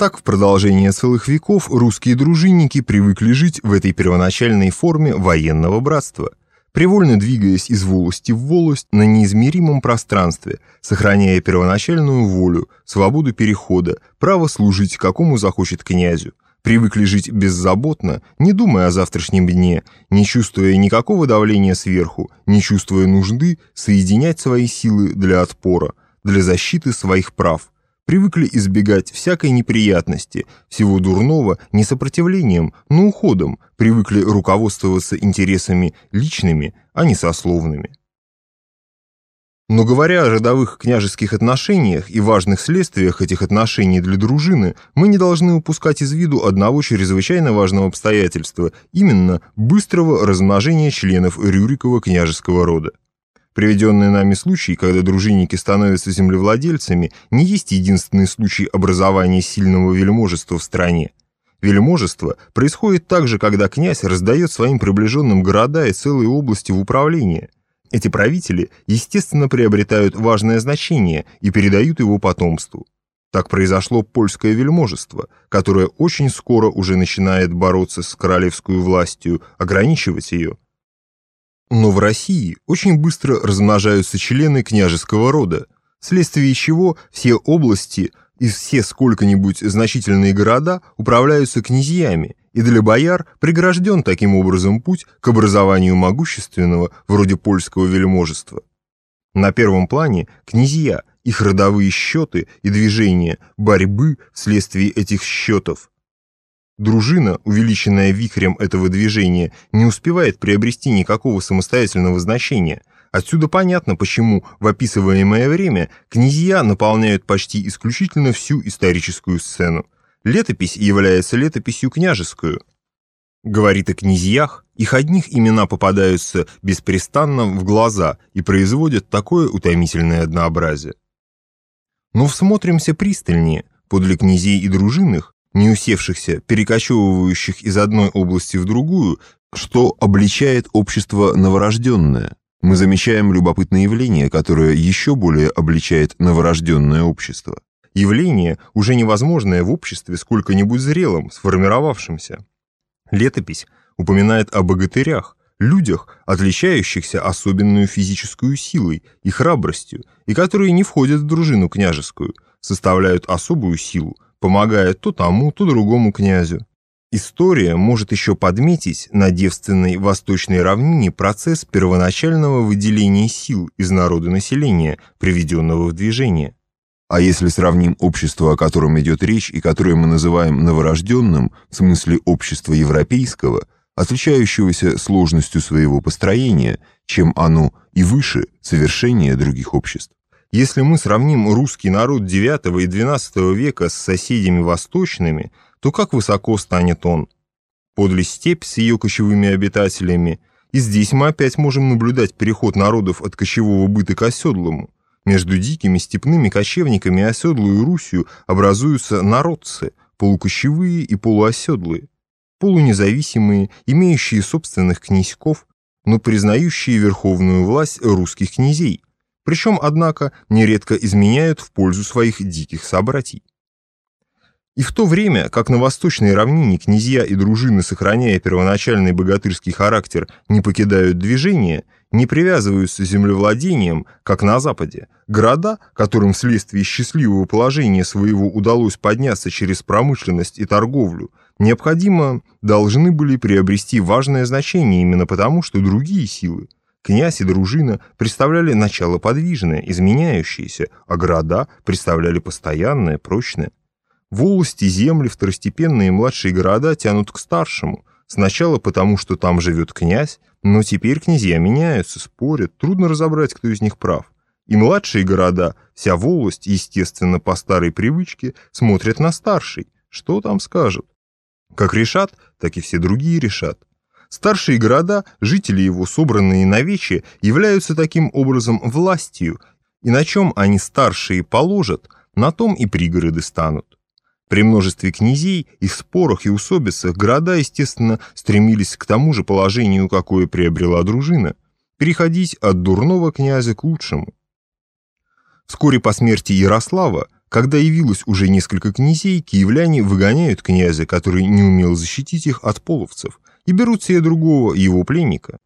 Так в продолжение целых веков русские дружинники привыкли жить в этой первоначальной форме военного братства, привольно двигаясь из волости в волость на неизмеримом пространстве, сохраняя первоначальную волю, свободу перехода, право служить какому захочет князю, привыкли жить беззаботно, не думая о завтрашнем дне, не чувствуя никакого давления сверху, не чувствуя нужды соединять свои силы для отпора, для защиты своих прав, привыкли избегать всякой неприятности, всего дурного не сопротивлением, но уходом, привыкли руководствоваться интересами личными, а не сословными. Но говоря о родовых княжеских отношениях и важных следствиях этих отношений для дружины, мы не должны упускать из виду одного чрезвычайно важного обстоятельства, именно быстрого размножения членов Рюрикова княжеского рода. Приведенный нами случай, когда дружинники становятся землевладельцами, не есть единственный случай образования сильного вельможества в стране. Вельможество происходит также, когда князь раздает своим приближенным города и целые области в управление – эти правители, естественно, приобретают важное значение и передают его потомству. Так произошло польское вельможество, которое очень скоро уже начинает бороться с королевской властью, ограничивать ее. Но в России очень быстро размножаются члены княжеского рода, вследствие чего все области и все сколько-нибудь значительные города управляются князьями, и для бояр прегражден таким образом путь к образованию могущественного, вроде польского вельможества. На первом плане князья, их родовые счеты и движения борьбы вследствие этих счетов. Дружина, увеличенная вихрем этого движения, не успевает приобрести никакого самостоятельного значения. Отсюда понятно, почему в описываемое время князья наполняют почти исключительно всю историческую сцену. Летопись является летописью княжескую. Говорит о князьях, их одних имена попадаются беспрестанно в глаза и производят такое утомительное однообразие. Но всмотримся пристальнее, подле князей и дружинных, усевшихся, перекочевывающих из одной области в другую, что обличает общество новорожденное. Мы замечаем любопытное явление, которое еще более обличает новорожденное общество явление, уже невозможное в обществе сколько-нибудь зрелом, сформировавшемся. Летопись упоминает о богатырях, людях, отличающихся особенную физическую силой и храбростью, и которые не входят в дружину княжескую, составляют особую силу, помогая то тому, то другому князю. История может еще подметить на девственной восточной равнине процесс первоначального выделения сил из народа населения, приведенного в движение. А если сравним общество, о котором идет речь и которое мы называем новорожденным, в смысле общества европейского, отличающегося сложностью своего построения, чем оно и выше совершения других обществ. Если мы сравним русский народ IX и XII века с соседями восточными, то как высоко станет он? Подле степь с ее кочевыми обитателями, и здесь мы опять можем наблюдать переход народов от кочевого быта к оседлому – между дикими степными кочевниками и оседлую Русью образуются народцы, полукочевые и полуоседлые, полунезависимые, имеющие собственных князьков, но признающие верховную власть русских князей, причем, однако, нередко изменяют в пользу своих диких собратьей. И в то время, как на восточной равнине князья и дружины, сохраняя первоначальный богатырский характер, не покидают движения, не привязываются землевладением, как на Западе, города, которым вследствие счастливого положения своего удалось подняться через промышленность и торговлю, необходимо должны были приобрести важное значение именно потому, что другие силы, князь и дружина, представляли начало подвижное, изменяющееся, а города представляли постоянное, прочное. Волости, земли, второстепенные младшие города тянут к старшему. Сначала потому, что там живет князь, но теперь князья меняются, спорят, трудно разобрать, кто из них прав. И младшие города, вся волость, естественно, по старой привычке, смотрят на старший. Что там скажут? Как решат, так и все другие решат. Старшие города, жители его, собранные на вече, являются таким образом властью, и на чем они старшие положат, на том и пригороды станут. При множестве князей, их спорах и усобицах города, естественно, стремились к тому же положению, какое приобрела дружина, переходить от дурного князя к лучшему. Вскоре по смерти Ярослава, Когда явилось уже несколько князей, киевляне выгоняют князя, который не умел защитить их от половцев, и берут себе другого, его пленника.